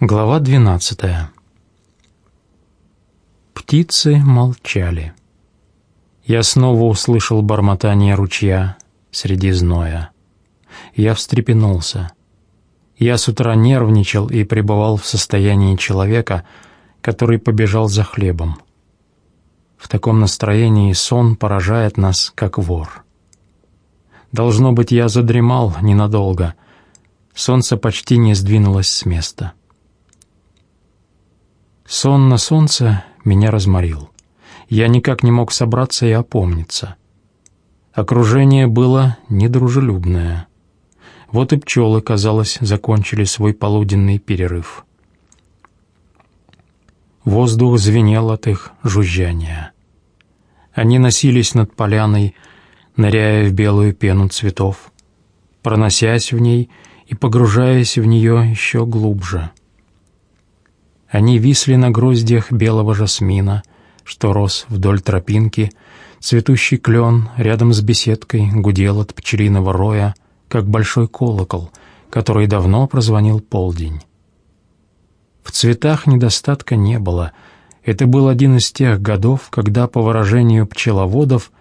Глава двенадцатая. Птицы молчали. Я снова услышал бормотание ручья среди зноя. Я встрепенулся. Я с утра нервничал и пребывал в состоянии человека, который побежал за хлебом. В таком настроении сон поражает нас, как вор. Должно быть, я задремал ненадолго. Солнце почти не сдвинулось с места. Сон на солнце меня разморил. Я никак не мог собраться и опомниться. Окружение было недружелюбное. Вот и пчелы, казалось, закончили свой полуденный перерыв. Воздух звенел от их жужжания. Они носились над поляной, ныряя в белую пену цветов, проносясь в ней и погружаясь в нее еще глубже — они висли на гроздьях белого жасмина, что рос вдоль тропинки, цветущий клен рядом с беседкой гудел от пчелиного роя, как большой колокол, который давно прозвонил полдень. В цветах недостатка не было. Это был один из тех годов, когда, по выражению пчеловодов,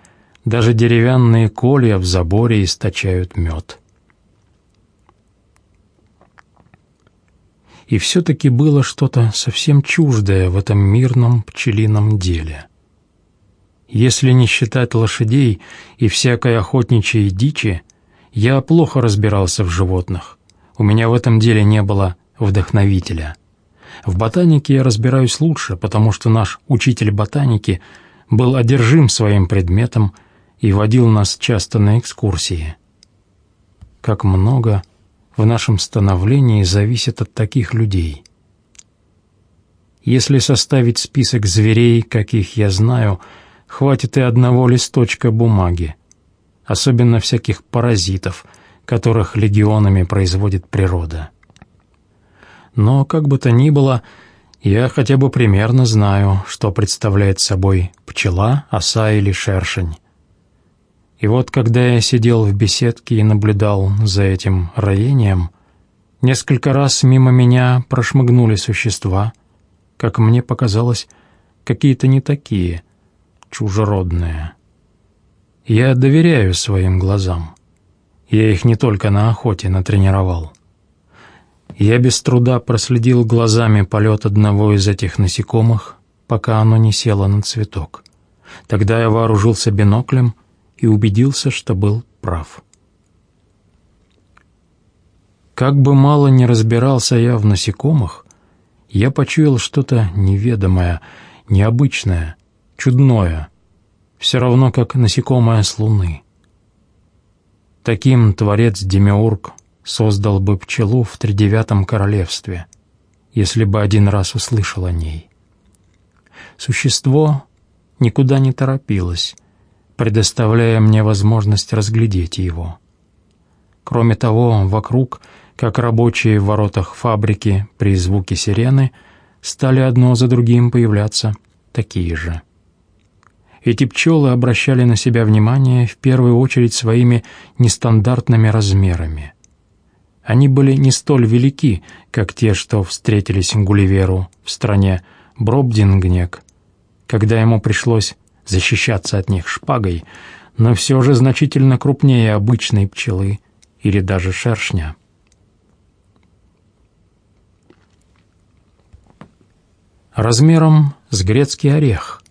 даже деревянные колья в заборе источают мед. И все-таки было что-то совсем чуждое в этом мирном пчелином деле. Если не считать лошадей и всякой охотничьей дичи, я плохо разбирался в животных. У меня в этом деле не было вдохновителя. В ботанике я разбираюсь лучше, потому что наш учитель ботаники был одержим своим предметом и водил нас часто на экскурсии. Как много в нашем становлении зависит от таких людей. Если составить список зверей, каких я знаю, хватит и одного листочка бумаги, особенно всяких паразитов, которых легионами производит природа. Но, как бы то ни было, я хотя бы примерно знаю, что представляет собой пчела, оса или шершень. И вот когда я сидел в беседке и наблюдал за этим роением, несколько раз мимо меня прошмыгнули существа, как мне показалось, какие-то не такие, чужеродные. Я доверяю своим глазам. Я их не только на охоте натренировал. Я без труда проследил глазами полет одного из этих насекомых, пока оно не село на цветок. Тогда я вооружился биноклем — и убедился, что был прав. Как бы мало ни разбирался я в насекомых, я почуял что-то неведомое, необычное, чудное, все равно как насекомое с луны. Таким творец Демиург создал бы пчелу в тридевятом королевстве, если бы один раз услышал о ней. Существо никуда не торопилось, предоставляя мне возможность разглядеть его. Кроме того, вокруг, как рабочие в воротах фабрики при звуке сирены, стали одно за другим появляться такие же. Эти пчелы обращали на себя внимание в первую очередь своими нестандартными размерами. Они были не столь велики, как те, что встретились Гулливеру в стране Бробдингнек, когда ему пришлось защищаться от них шпагой, но все же значительно крупнее обычной пчелы или даже шершня. Размером с грецкий орех,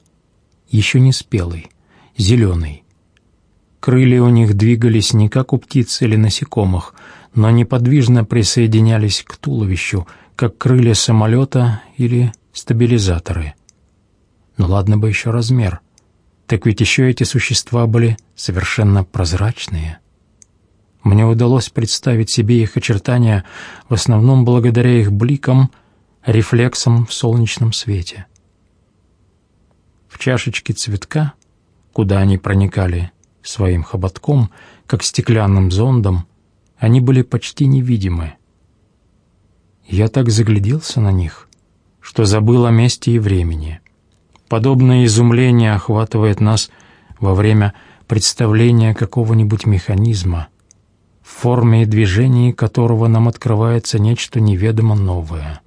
еще не спелый, зеленый. Крылья у них двигались не как у птиц или насекомых, но неподвижно присоединялись к туловищу, как крылья самолета или стабилизаторы. Ну ладно бы еще размер — так ведь еще эти существа были совершенно прозрачные. Мне удалось представить себе их очертания в основном благодаря их бликам, рефлексам в солнечном свете. В чашечке цветка, куда они проникали своим хоботком, как стеклянным зондом, они были почти невидимы. Я так загляделся на них, что забыл о месте и времени. Подобное изумление охватывает нас во время представления какого-нибудь механизма, в форме и движении которого нам открывается нечто неведомо новое.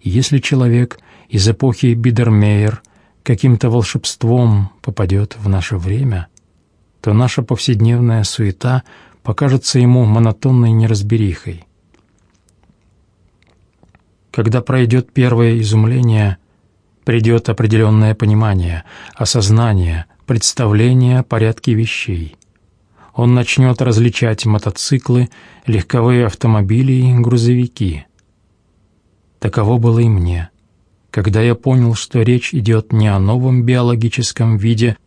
Если человек из эпохи Бидермейер каким-то волшебством попадет в наше время, то наша повседневная суета покажется ему монотонной неразберихой. Когда пройдет первое изумление, придет определенное понимание, осознание, представление о порядке вещей. Он начнет различать мотоциклы, легковые автомобили и грузовики. Таково было и мне, когда я понял, что речь идет не о новом биологическом виде,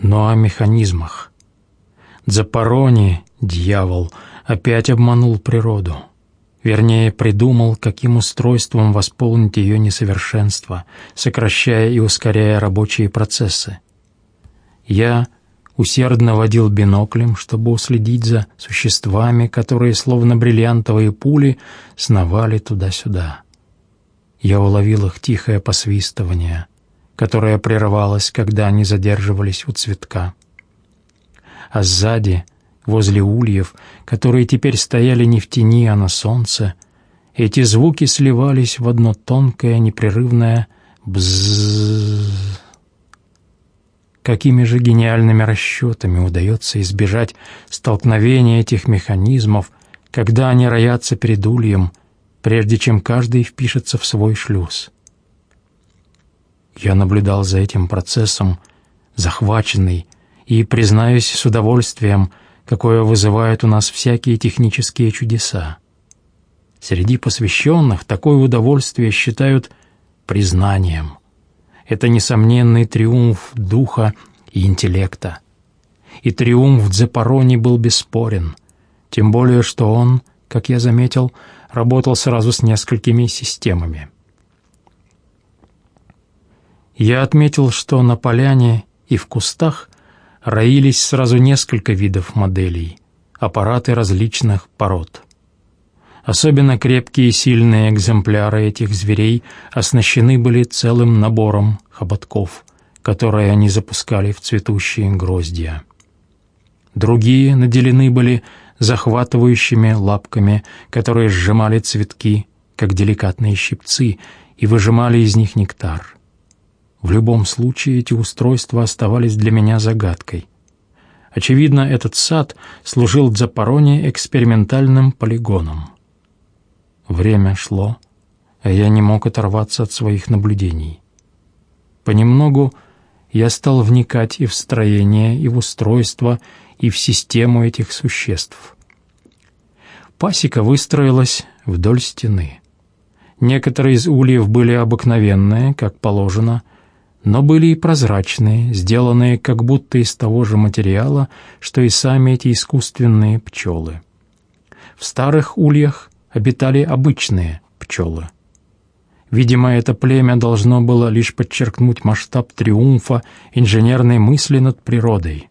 но о механизмах. Дзапарони, дьявол, опять обманул природу. Вернее, придумал, каким устройством восполнить ее несовершенство, сокращая и ускоряя рабочие процессы. Я усердно водил биноклем, чтобы уследить за существами, которые, словно бриллиантовые пули, сновали туда-сюда. Я уловил их тихое посвистывание, которое прерывалось, когда они задерживались у цветка. А сзади — возле ульев, которые теперь стояли не в тени, а на солнце, эти звуки сливались в одно тонкое, непрерывное «бзззз». Какими же гениальными расчетами удается избежать столкновения этих механизмов, когда они роятся перед ульем, прежде чем каждый впишется в свой шлюз? Я наблюдал за этим процессом, захваченный, и, признаюсь с удовольствием, какое вызывает у нас всякие технические чудеса. Среди посвященных такое удовольствие считают признанием. Это несомненный триумф духа и интеллекта. И триумф Дзепарони был бесспорен, тем более что он, как я заметил, работал сразу с несколькими системами. Я отметил, что на поляне и в кустах роились сразу несколько видов моделей, аппараты различных пород. Особенно крепкие и сильные экземпляры этих зверей оснащены были целым набором хоботков, которые они запускали в цветущие гроздья. Другие наделены были захватывающими лапками, которые сжимали цветки, как деликатные щипцы, и выжимали из них нектар. В любом случае эти устройства оставались для меня загадкой. Очевидно, этот сад служил Дзапароне экспериментальным полигоном. Время шло, а я не мог оторваться от своих наблюдений. Понемногу я стал вникать и в строение, и в устройство, и в систему этих существ. Пасека выстроилась вдоль стены. Некоторые из ульев были обыкновенные, как положено, но были и прозрачные, сделанные как будто из того же материала, что и сами эти искусственные пчелы. В старых ульях обитали обычные пчелы. Видимо, это племя должно было лишь подчеркнуть масштаб триумфа инженерной мысли над природой.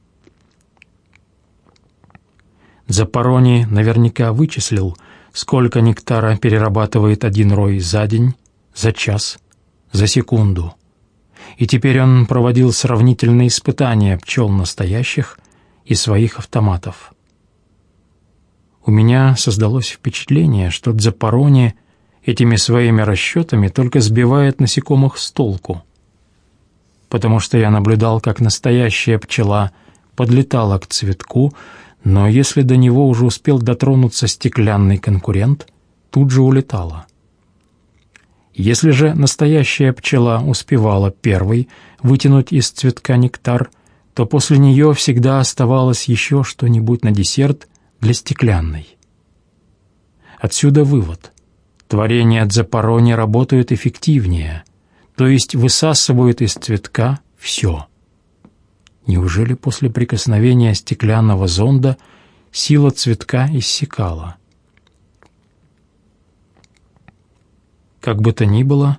Запорони наверняка вычислил, сколько нектара перерабатывает один рой за день, за час, за секунду — и теперь он проводил сравнительные испытания пчел настоящих и своих автоматов. У меня создалось впечатление, что Дзапарони этими своими расчетами только сбивает насекомых с толку, потому что я наблюдал, как настоящая пчела подлетала к цветку, но если до него уже успел дотронуться стеклянный конкурент, тут же улетала. Если же настоящая пчела успевала первой вытянуть из цветка нектар, то после нее всегда оставалось еще что-нибудь на десерт для стеклянной. Отсюда вывод. Творения Дзапарони работают эффективнее, то есть высасывают из цветка все. Неужели после прикосновения стеклянного зонда сила цветка иссякала? Как бы то ни было,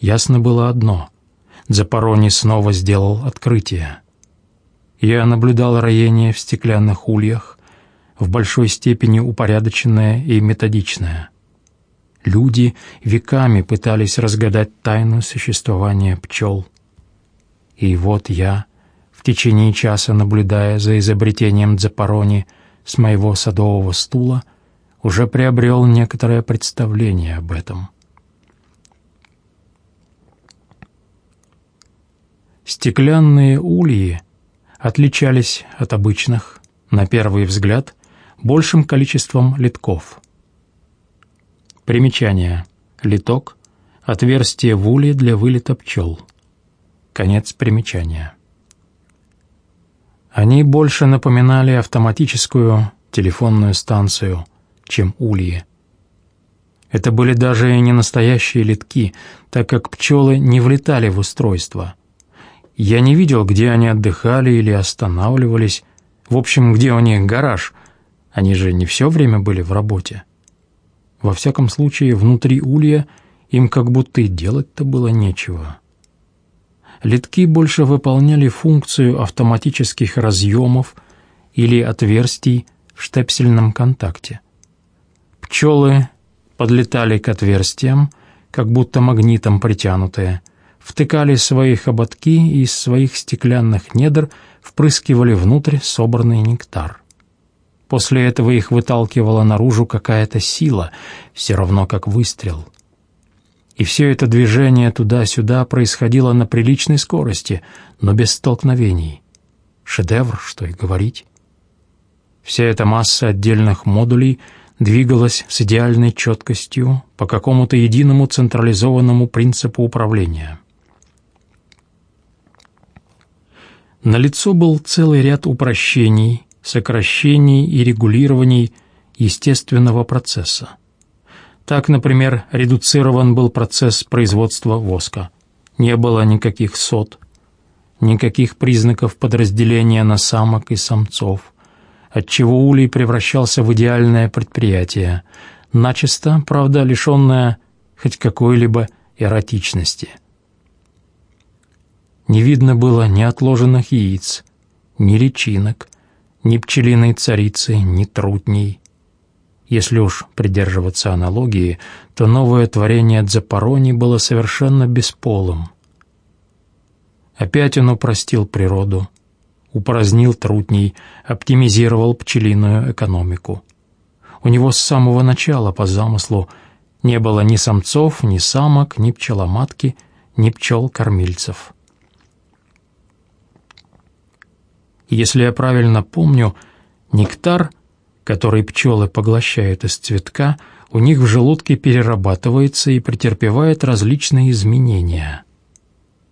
ясно было одно — Запорони снова сделал открытие. Я наблюдал роение в стеклянных ульях, в большой степени упорядоченное и методичное. Люди веками пытались разгадать тайну существования пчел. И вот я, в течение часа наблюдая за изобретением Дзапарони с моего садового стула, уже приобрел некоторое представление об этом. Стеклянные ульи отличались от обычных, на первый взгляд, большим количеством литков. Примечание. Литок – отверстие в улье для вылета пчел. Конец примечания. Они больше напоминали автоматическую телефонную станцию, чем ульи. Это были даже и не настоящие литки, так как пчелы не влетали в устройство. Я не видел, где они отдыхали или останавливались. В общем, где у них гараж. Они же не все время были в работе. Во всяком случае, внутри улья им как будто и делать-то было нечего. Литки больше выполняли функцию автоматических разъемов или отверстий в штепсельном контакте. Пчелы подлетали к отверстиям, как будто магнитом притянутые, втыкали свои хоботки и из своих стеклянных недр впрыскивали внутрь собранный нектар. После этого их выталкивала наружу какая-то сила, все равно как выстрел. И все это движение туда-сюда происходило на приличной скорости, но без столкновений. Шедевр, что и говорить. Вся эта масса отдельных модулей — двигалась с идеальной четкостью по какому-то единому централизованному принципу управления. Налицо был целый ряд упрощений, сокращений и регулирований естественного процесса. Так, например, редуцирован был процесс производства воска. Не было никаких сот, никаких признаков подразделения на самок и самцов – отчего улей превращался в идеальное предприятие, начисто, правда, лишенное хоть какой-либо эротичности. Не видно было ни отложенных яиц, ни личинок, ни пчелиной царицы, ни трутней. Если уж придерживаться аналогии, то новое творение Дзапарони было совершенно бесполым. Опять он упростил природу, упразднил трутней, оптимизировал пчелиную экономику. У него с самого начала, по замыслу, не было ни самцов, ни самок, ни пчеломатки, ни пчел-кормильцев. Если я правильно помню, нектар, который пчелы поглощают из цветка, у них в желудке перерабатывается и претерпевает различные изменения.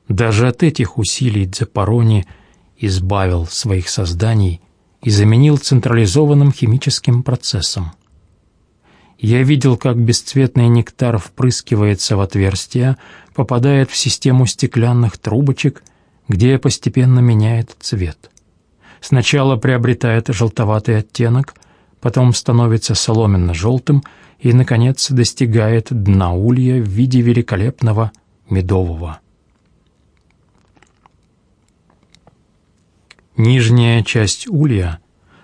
Даже от этих усилий Дзапарони – избавил своих созданий и заменил централизованным химическим процессом. Я видел, как бесцветный нектар впрыскивается в отверстия, попадает в систему стеклянных трубочек, где постепенно меняет цвет. Сначала приобретает желтоватый оттенок, потом становится соломенно-желтым и, наконец, достигает дна улья в виде великолепного медового. Нижняя часть улья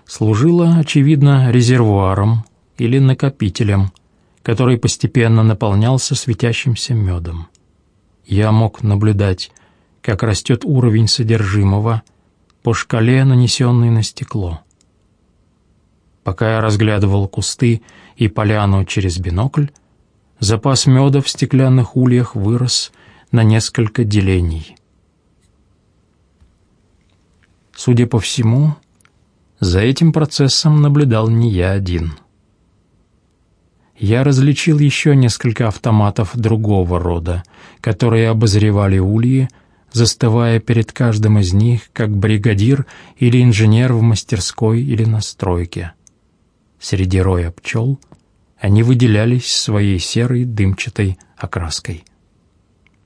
служила, очевидно, резервуаром или накопителем, который постепенно наполнялся светящимся медом. Я мог наблюдать, как растет уровень содержимого по шкале, нанесенной на стекло. Пока я разглядывал кусты и поляну через бинокль, запас меда в стеклянных ульях вырос на несколько делений. Судя по всему, за этим процессом наблюдал не я один. Я различил еще несколько автоматов другого рода, которые обозревали ульи, застывая перед каждым из них, как бригадир или инженер в мастерской или на стройке. Среди роя пчел они выделялись своей серой дымчатой окраской —